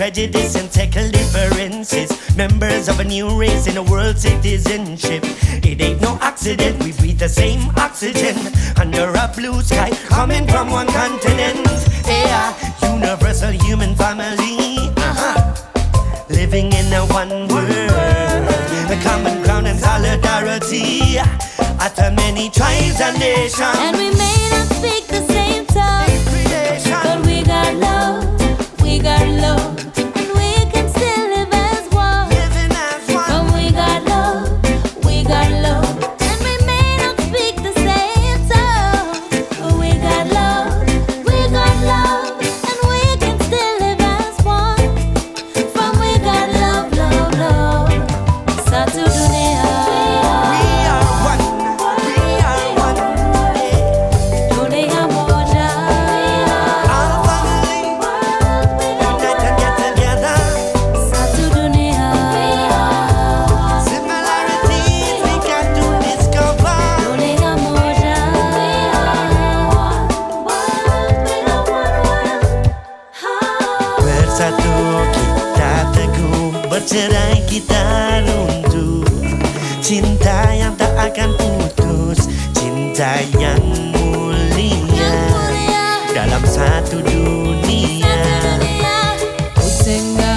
prejudice and tackle differences. Members of a new race in a world citizenship. It ain't no accident, we breathe the same oxygen under a blue sky, coming from one continent. Yeah, universal human family. Uh-huh. Living in a one world, a common ground and solidarity. After many tribes and nations. And we may not speak cerai kita runtuh Cinta yang tak akan putus Cinta yang mulia, yang mulia. Dalam satu dunia, satu dunia.